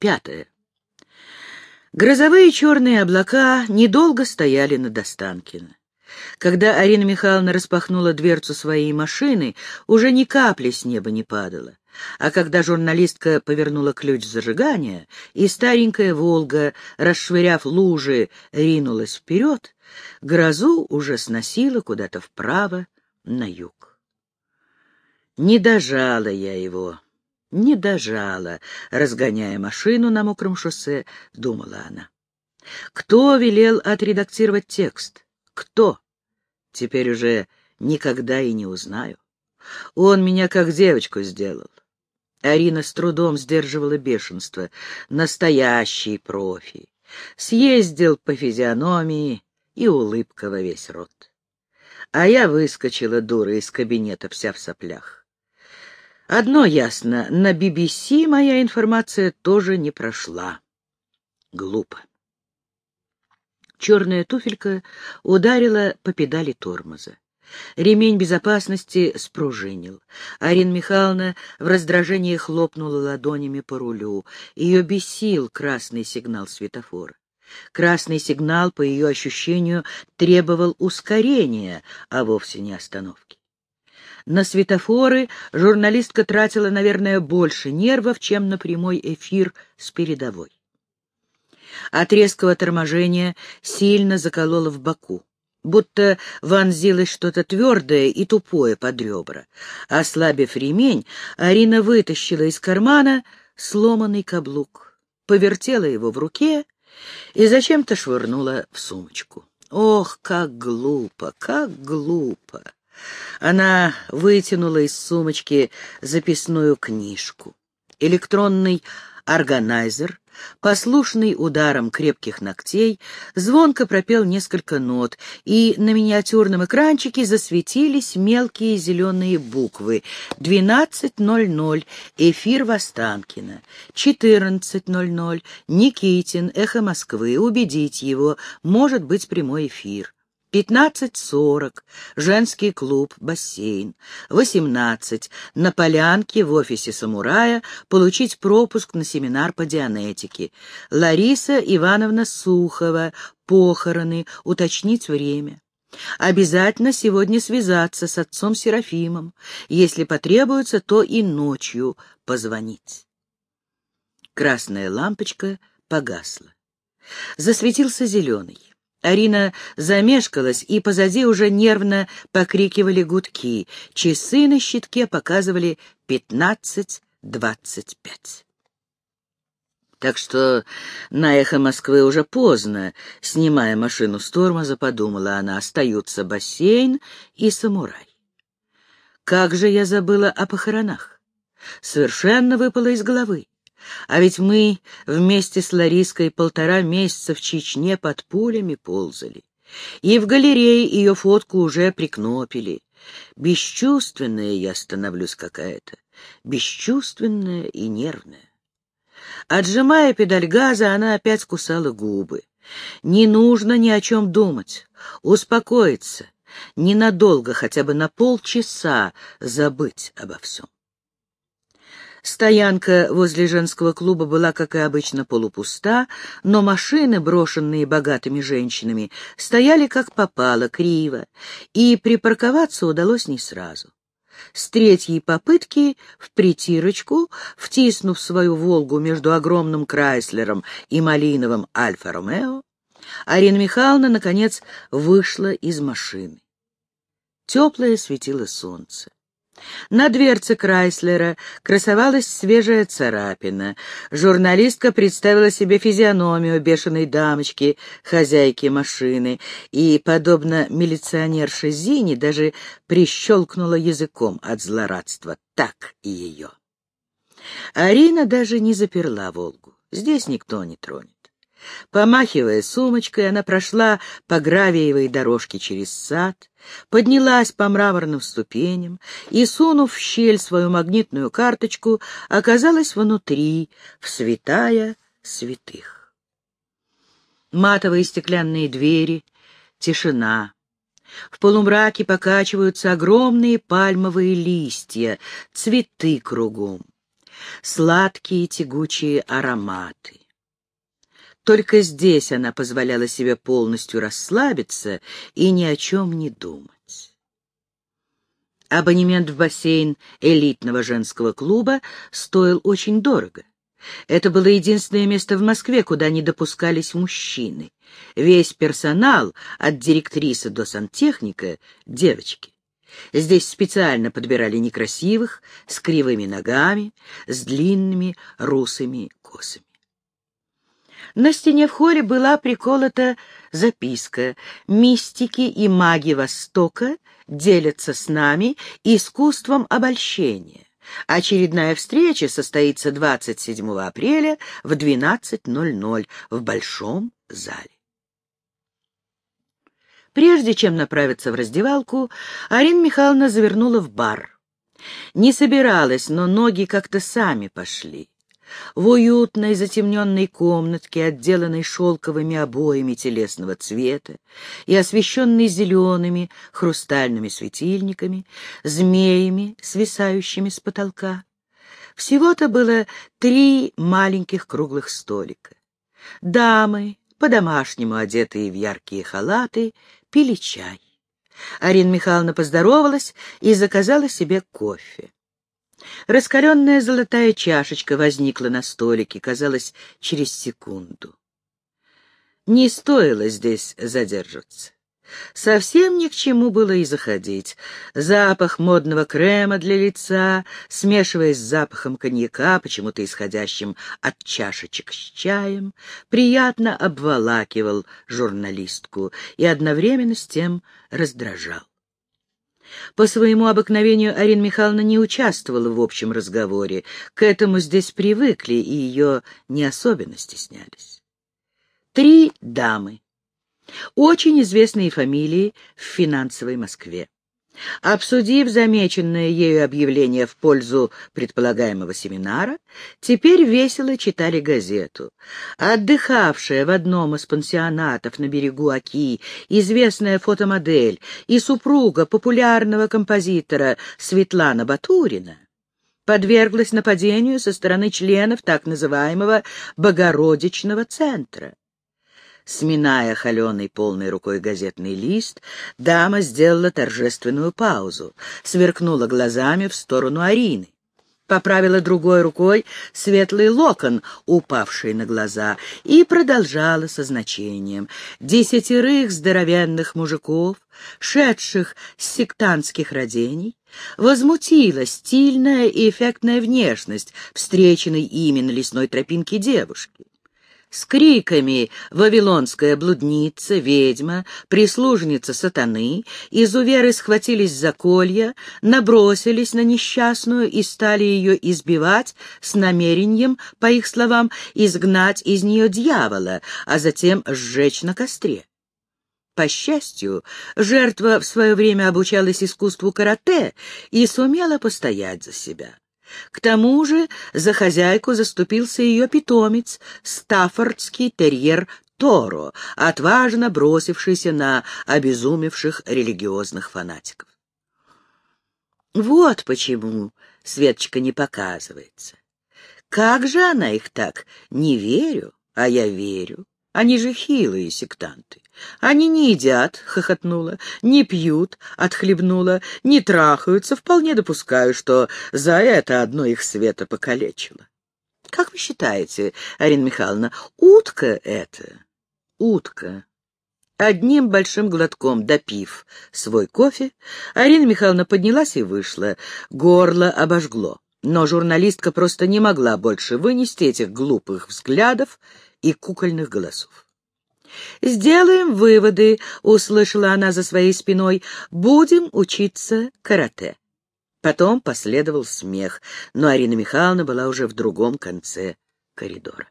Пятое. Грозовые черные облака недолго стояли над Останкино. Когда Арина Михайловна распахнула дверцу своей машины, уже ни капли с неба не падало. А когда журналистка повернула ключ зажигания, и старенькая «Волга», расшвыряв лужи, ринулась вперед, грозу уже сносила куда-то вправо, на юг. Не дожала я его, не дожала, разгоняя машину на мокром шоссе, думала она. Кто велел отредактировать текст? Кто? Теперь уже никогда и не узнаю. Он меня как девочку сделал. Арина с трудом сдерживала бешенство. Настоящий профи. Съездил по физиономии, и улыбка во весь рот. А я выскочила, дура, из кабинета, вся в соплях. Одно ясно, на BBC моя информация тоже не прошла. Глупо. Черная туфелька ударила по педали тормоза. Ремень безопасности спружинил. Арина Михайловна в раздражении хлопнула ладонями по рулю. Ее бесил красный сигнал светофора. Красный сигнал, по ее ощущению, требовал ускорения, а вовсе не остановки. На светофоры журналистка тратила, наверное, больше нервов, чем на прямой эфир с передовой. От резкого торможения сильно заколола в боку, будто вонзилось что-то твердое и тупое под ребра. Ослабив ремень, Арина вытащила из кармана сломанный каблук, повертела его в руке и зачем-то швырнула в сумочку. Ох, как глупо, как глупо! Она вытянула из сумочки записную книжку. Электронный органайзер послушный ударом крепких ногтей, звонко пропел несколько нот, и на миниатюрном экранчике засветились мелкие зеленые буквы. «12.00. Эфир Востанкина. 14.00. Никитин. Эхо Москвы. Убедить его. Может быть прямой эфир». Пятнадцать сорок. Женский клуб, бассейн. Восемнадцать. На полянке в офисе самурая получить пропуск на семинар по дианетике. Лариса Ивановна Сухова. Похороны. Уточнить время. Обязательно сегодня связаться с отцом Серафимом. Если потребуется, то и ночью позвонить. Красная лампочка погасла. Засветился зеленый. Арина замешкалась, и позади уже нервно покрикивали гудки. Часы на щитке показывали пятнадцать двадцать пять. Так что на эхо Москвы уже поздно, снимая машину с тормоза, подумала она, остаются бассейн и самурай. Как же я забыла о похоронах? Совершенно выпало из головы. А ведь мы вместе с Лариской полтора месяца в Чечне под пулями ползали. И в галерее ее фотку уже прикнопили. Бесчувственная я становлюсь какая-то, бесчувственная и нервная. Отжимая педаль газа, она опять кусала губы. Не нужно ни о чем думать, успокоиться, ненадолго, хотя бы на полчаса забыть обо всем. Стоянка возле женского клуба была, как и обычно, полупуста, но машины, брошенные богатыми женщинами, стояли как попало, криво, и припарковаться удалось не сразу. С третьей попытки в притирочку, втиснув свою «Волгу» между огромным Крайслером и малиновым Альфа-Ромео, Арина Михайловна, наконец, вышла из машины. Теплое светило солнце. На дверце Крайслера красовалась свежая царапина. Журналистка представила себе физиономию бешеной дамочки, хозяйки машины, и, подобно милиционерше Зине, даже прищелкнула языком от злорадства. Так и ее. Арина даже не заперла «Волгу». Здесь никто не тронет. Помахивая сумочкой, она прошла по гравиевой дорожке через сад, поднялась по мраморным ступеням и, сунув в щель свою магнитную карточку, оказалась внутри, в святая святых. Матовые стеклянные двери, тишина. В полумраке покачиваются огромные пальмовые листья, цветы кругом. сладкие тягучие ароматы. Только здесь она позволяла себе полностью расслабиться и ни о чем не думать. Абонемент в бассейн элитного женского клуба стоил очень дорого. Это было единственное место в Москве, куда не допускались мужчины. Весь персонал, от директрисы до сантехника, — девочки. Здесь специально подбирали некрасивых, с кривыми ногами, с длинными русыми косами. На стене в холле была приколота записка «Мистики и маги Востока делятся с нами искусством обольщения». Очередная встреча состоится 27 апреля в 12.00 в Большом зале. Прежде чем направиться в раздевалку, Арина Михайловна завернула в бар. Не собиралась, но ноги как-то сами пошли. В уютной затемненной комнатке, отделанной шелковыми обоями телесного цвета и освещенной зелеными хрустальными светильниками, змеями, свисающими с потолка, всего-то было три маленьких круглых столика. Дамы, по-домашнему одетые в яркие халаты, пили чай. Арина Михайловна поздоровалась и заказала себе кофе. Раскаленная золотая чашечка возникла на столике, казалось, через секунду. Не стоило здесь задерживаться. Совсем ни к чему было и заходить. Запах модного крема для лица, смешиваясь с запахом коньяка, почему-то исходящим от чашечек с чаем, приятно обволакивал журналистку и одновременно с тем раздражал. По своему обыкновению Арина Михайловна не участвовала в общем разговоре. К этому здесь привыкли, и ее не особенно стеснялись. Три дамы. Очень известные фамилии в финансовой Москве. Обсудив замеченное ею объявление в пользу предполагаемого семинара, теперь весело читали газету. Отдыхавшая в одном из пансионатов на берегу Оки известная фотомодель и супруга популярного композитора Светлана Батурина подверглась нападению со стороны членов так называемого «Богородичного центра». Сминая холеной полной рукой газетный лист, дама сделала торжественную паузу, сверкнула глазами в сторону Арины. Поправила другой рукой светлый локон, упавший на глаза, и продолжала со значением. Десятерых здоровенных мужиков, шедших с сектантских родений, возмутила стильная и эффектная внешность встреченной ими на лесной тропинке девушки с криками «Вавилонская блудница, ведьма, прислужница сатаны», изуверы схватились за колья, набросились на несчастную и стали ее избивать с намерением, по их словам, изгнать из нее дьявола, а затем сжечь на костре. По счастью, жертва в свое время обучалась искусству карате и сумела постоять за себя. К тому же за хозяйку заступился ее питомец, стаффордский терьер Торо, отважно бросившийся на обезумевших религиозных фанатиков. Вот почему Светочка не показывается. Как же она их так? Не верю, а я верю. Они же хилые сектанты. Они не едят, — хохотнула, — не пьют, — отхлебнула, не трахаются. Вполне допускаю, что за это одно их света покалечило. Как вы считаете, Арина Михайловна, утка это? Утка. Одним большим глотком допив свой кофе, Арина Михайловна поднялась и вышла. Горло обожгло. Но журналистка просто не могла больше вынести этих глупых взглядов и кукольных голосов. «Сделаем выводы», — услышала она за своей спиной. «Будем учиться карате». Потом последовал смех, но Арина Михайловна была уже в другом конце коридора.